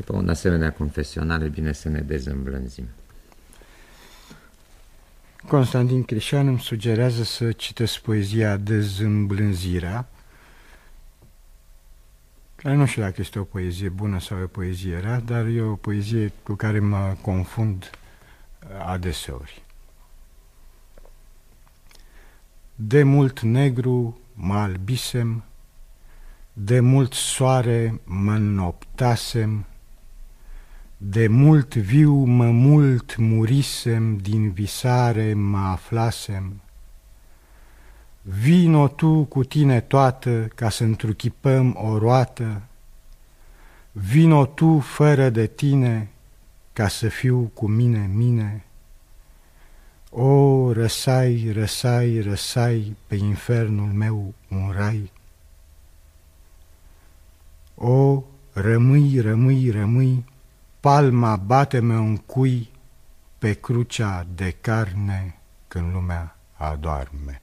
După un asemenea confesional, e bine să ne dezîmblânzim. Constantin Crișan îmi sugerează să citesc poezia Dezîmblânzirea, care nu știu dacă este o poezie bună sau o poezie rea, dar e o poezie cu care mă confund adeseori. De mult negru mă albisem, de mult soare mă noptasem, de mult viu mă mult murisem, din visare mă aflasem. Vino tu cu tine toată ca să întruchipăm o roată, Vino tu fără de tine ca să fiu cu mine mine. O, răsai, răsai, răsai pe infernul meu un rai. O, rămâi, rămâi, rămâi, palma bate-mă în cui pe crucea de carne când lumea adorme.